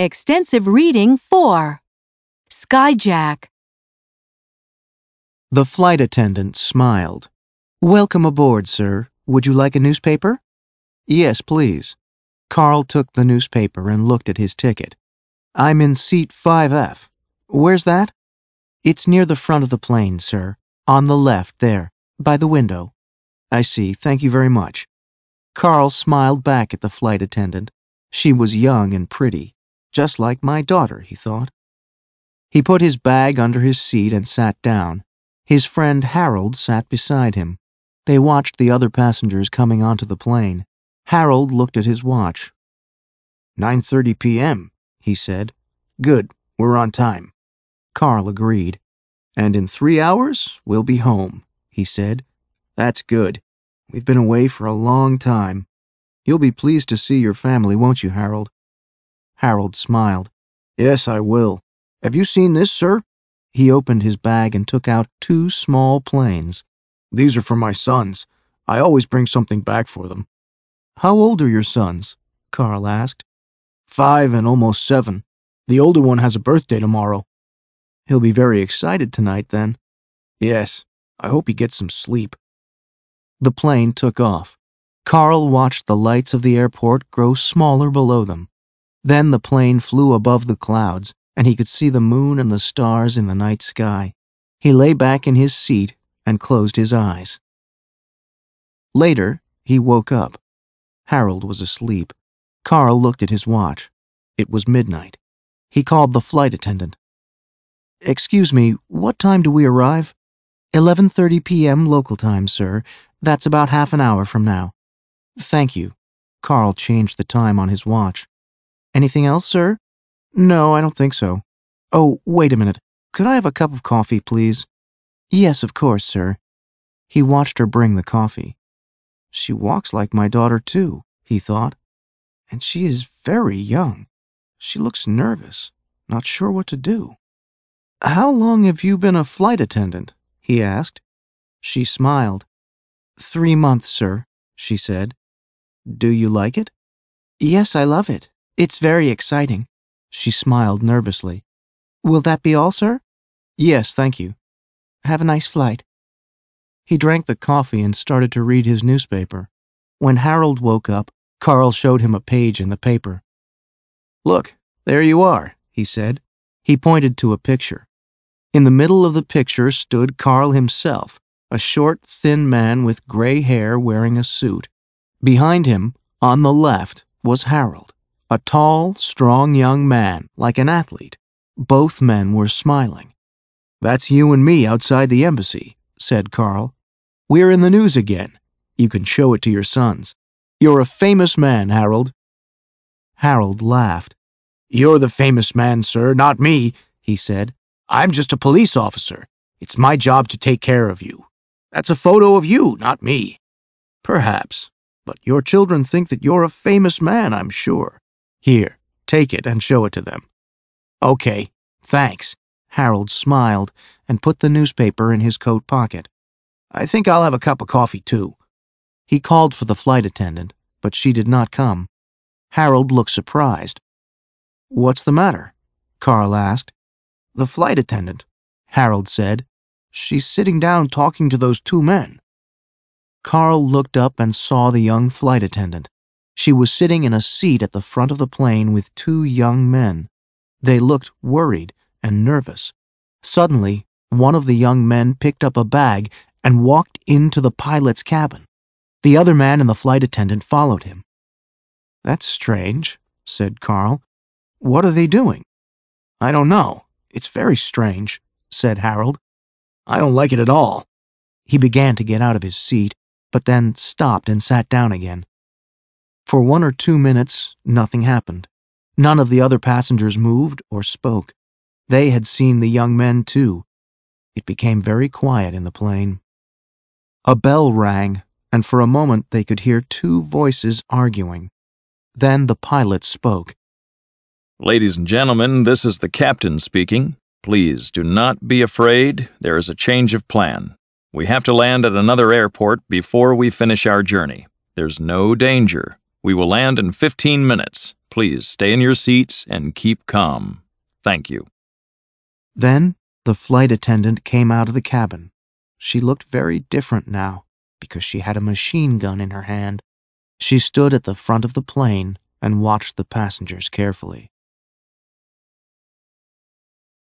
Extensive reading 4. Skyjack. The flight attendant smiled. Welcome aboard, sir. Would you like a newspaper? Yes, please. Carl took the newspaper and looked at his ticket. I'm in seat 5F. Where's that? It's near the front of the plane, sir. On the left, there, by the window. I see. Thank you very much. Carl smiled back at the flight attendant. She was young and pretty, just like my daughter, he thought. He put his bag under his seat and sat down. His friend Harold sat beside him. They watched the other passengers coming onto the plane. Harold looked at his watch. 9:30 p.m., he said. Good, we're on time. Carl agreed. And in 3 hours we'll be home, he said. That's good. We've been away for a long time. You'll be pleased to see your family, won't you, Harold? Harold smiled. Yes, I will. Have you seen this, sir? He opened his bag and took out two small planes. These are for my sons. I always bring something back for them. How old are your sons? Carl asked. Five and almost seven. The older one has a birthday tomorrow. He'll be very excited tonight, then. Yes, I hope he gets some sleep. The plane took off. Carl watched the lights of the airport grow smaller below them. Then the plane flew above the clouds, and he could see the moon and the stars in the night sky. He lay back in his seat and closed his eyes. Later, he woke up. Harold was asleep. Carl looked at his watch. It was midnight. He called the flight attendant. Excuse me, what time do we arrive? 11:30 p.m. local time, sir. That's about half an hour from now. Thank you. Carl changed the time on his watch. Anything else, sir? No, I don't think so. Oh, wait a minute. Could I have a cup of coffee, please? Yes, of course, sir. He watched her bring the coffee. She walks like my daughter, too, he thought. And she is very young. She looks nervous, not sure what to do. How long have you been a flight attendant? he asked. She smiled. Three months, sir, she said. Do you like it? Yes, I love it. It's very exciting. She smiled nervously. Will that be all, sir? Yes, thank you. Have a nice flight. He drank the coffee and started to read his newspaper. When Harold woke up, Carl showed him a page in the paper. Look, there you are, he said. He pointed to a picture. In the middle of the picture stood Carl himself, a short, thin man with gray hair wearing a suit. Behind him, on the left, was Harold, a tall, strong young man, like an athlete. Both men were smiling. That's you and me outside the embassy, said Carl. We're in the news again. You can show it to your sons. You're a famous man, Harold. Harold laughed. You're the famous man, sir, not me, he said. I'm just a police officer. It's my job to take care of you. That's a photo of you, not me. Perhaps, but your children think that you're a famous man, I'm sure. Here, take it and show it to them. Okay, thanks. Harold smiled and put the newspaper in his coat pocket. I think I'll have a cup of coffee, too. He called for the flight attendant, but she did not come. Harold looked surprised. What's the matter? Carl asked. The flight attendant, Harold said. She's sitting down talking to those two men. Carl looked up and saw the young flight attendant. She was sitting in a seat at the front of the plane with two young men. They looked worried and nervous. Suddenly, one of the young men picked up a bag and walked into the pilot's cabin. The other man and the flight attendant followed him. That's strange, said Carl. What are they doing? I don't know. It's very strange, said Harold. I don't like it at all. He began to get out of his seat, but then stopped and sat down again. For one or two minutes, nothing happened. None of the other passengers moved or spoke. They had seen the young men, too. It became very quiet in the plane. A bell rang, and for a moment they could hear two voices arguing. Then the pilot spoke. Ladies and gentlemen, this is the captain speaking. Please do not be afraid. There is a change of plan. We have to land at another airport before we finish our journey. There's no danger. We will land in 15 minutes. Please stay in your seats and keep calm. Thank you. Then the flight attendant came out of the cabin. She looked very different now because she had a machine gun in her hand. She stood at the front of the plane and watched the passengers carefully.